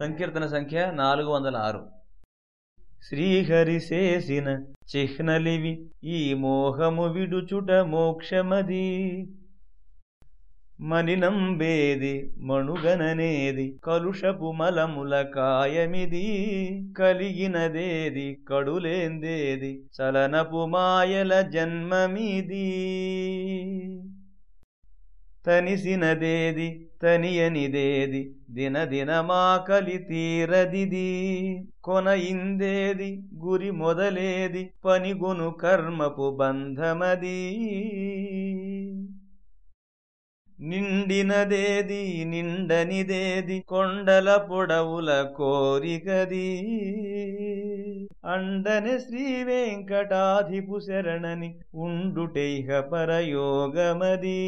సంకీర్తన సంఖ్య నాలుగు వందల ఆరు. శ్రీహరి చేసిన చిహ్నలివి ఈ మోహము విడుచుట మోక్షమది. మనినంబేది మణుగననేది కలుషపు మలముల కాయమిది. కలిగినదేది కడులేందేది చలనపు మాయల జన్మమిది. తనిసినదేది తనియనిదేది దినదినమాకలి తీరదిది కొనయిందేది గురి మొదలేది పనిగొను కర్మపు బంధమది. నిండినదేది నిండనిదేది కొండల పొడవుల కోరికది. అండని శ్రీ వెంకటాధిపు శరణని ఉండుటైహ పరయోగమదీ.